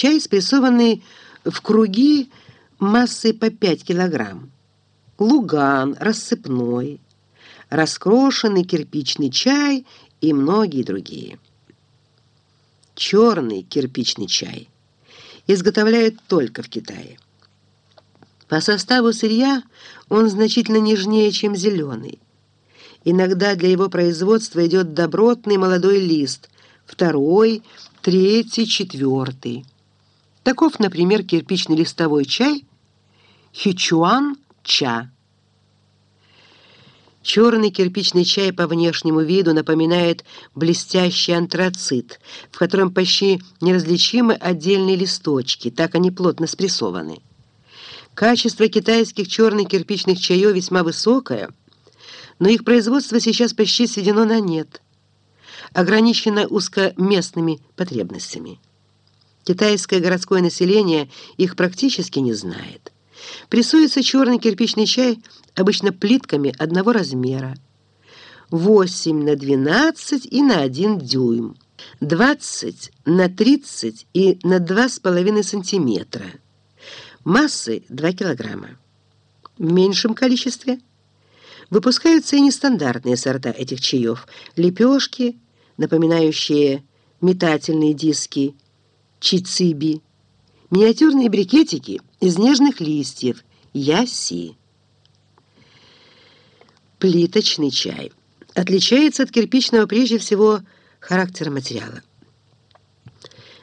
Чай, спрессованный в круги массой по 5 килограмм. Луган, рассыпной, раскрошенный кирпичный чай и многие другие. Черный кирпичный чай изготовляют только в Китае. По составу сырья он значительно нежнее, чем зеленый. Иногда для его производства идет добротный молодой лист, второй, третий, четвертый. Таков, например, кирпичный листовой чай хичуан-ча. Черный кирпичный чай по внешнему виду напоминает блестящий антрацит, в котором почти неразличимы отдельные листочки, так они плотно спрессованы. Качество китайских черных кирпичных чаев весьма высокое, но их производство сейчас почти сведено на нет, ограничено узкоместными потребностями. Китайское городское население их практически не знает. Прессуется черный кирпичный чай обычно плитками одного размера. 8 на 12 и на 1 дюйм. 20 на 30 и на 2,5 сантиметра. Массы 2 килограмма. В меньшем количестве выпускаются и нестандартные сорта этих чаев. Лепешки, напоминающие метательные диски, чициби, миниатюрные брикетики из нежных листьев, яси. Плиточный чай отличается от кирпичного прежде всего характером материала.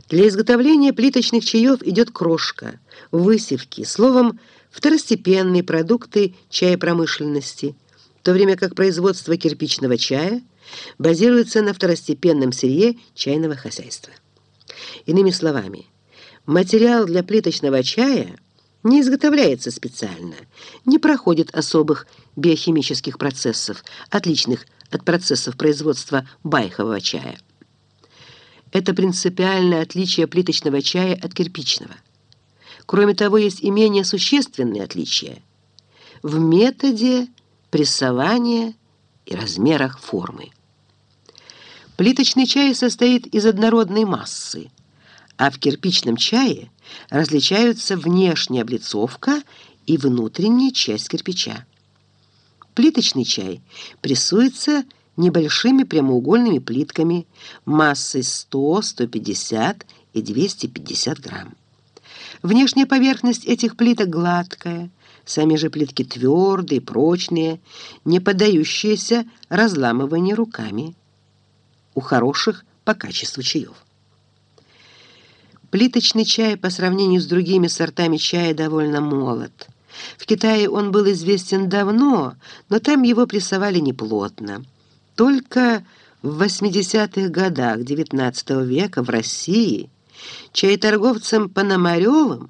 Для изготовления плиточных чаев идет крошка, высевки, словом, второстепенные продукты чаепромышленности, в то время как производство кирпичного чая базируется на второстепенном сырье чайного хозяйства. Иными словами, материал для плиточного чая не изготовляется специально, не проходит особых биохимических процессов, отличных от процессов производства байхового чая. Это принципиальное отличие плиточного чая от кирпичного. Кроме того, есть и менее существенные отличия в методе прессования и размерах формы. Плиточный чай состоит из однородной массы, а в кирпичном чае различаются внешняя облицовка и внутренняя часть кирпича. Плиточный чай прессуется небольшими прямоугольными плитками массой 100, 150 и 250 грамм. Внешняя поверхность этих плиток гладкая, сами же плитки твердые, прочные, не поддающиеся разламыванию руками у хороших по качеству чаев. Плиточный чай по сравнению с другими сортами чая довольно молод. В Китае он был известен давно, но там его прессовали неплотно. Только в 80-х годах XIX века в России чаеторговцем Пономаревым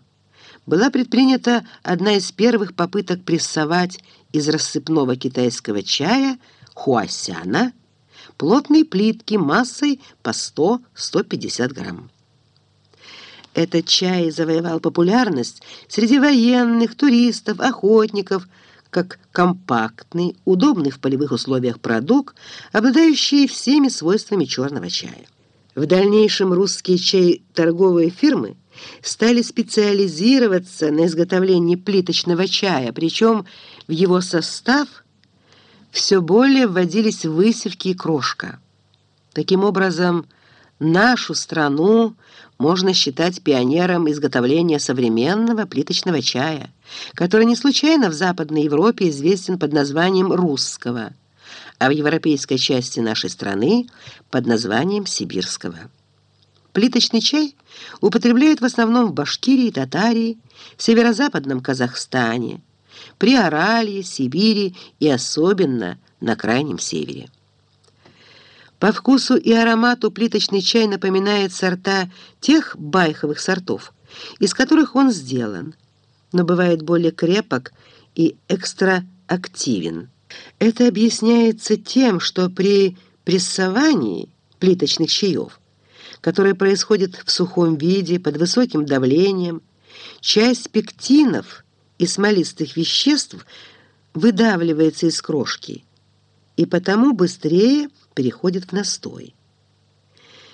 была предпринята одна из первых попыток прессовать из рассыпного китайского чая хуасяна плотные плитки массой по 100-150 грамм. Этот чай завоевал популярность среди военных, туристов, охотников, как компактный, удобный в полевых условиях продукт, обладающий всеми свойствами черного чая. В дальнейшем русские чай-торговые фирмы стали специализироваться на изготовлении плиточного чая, причем в его состав – все более вводились высевки и крошка. Таким образом, нашу страну можно считать пионером изготовления современного плиточного чая, который не случайно в Западной Европе известен под названием русского, а в европейской части нашей страны под названием сибирского. Плиточный чай употребляют в основном в Башкирии, Татарии, северо-западном Казахстане, при Оралье, Сибири и особенно на Крайнем Севере. По вкусу и аромату плиточный чай напоминает сорта тех байховых сортов, из которых он сделан, но бывает более крепок и экстраактивен. Это объясняется тем, что при прессовании плиточных чаев, которое происходит в сухом виде под высоким давлением, часть пектинов – и смолистых веществ выдавливается из крошки и потому быстрее переходит в настой.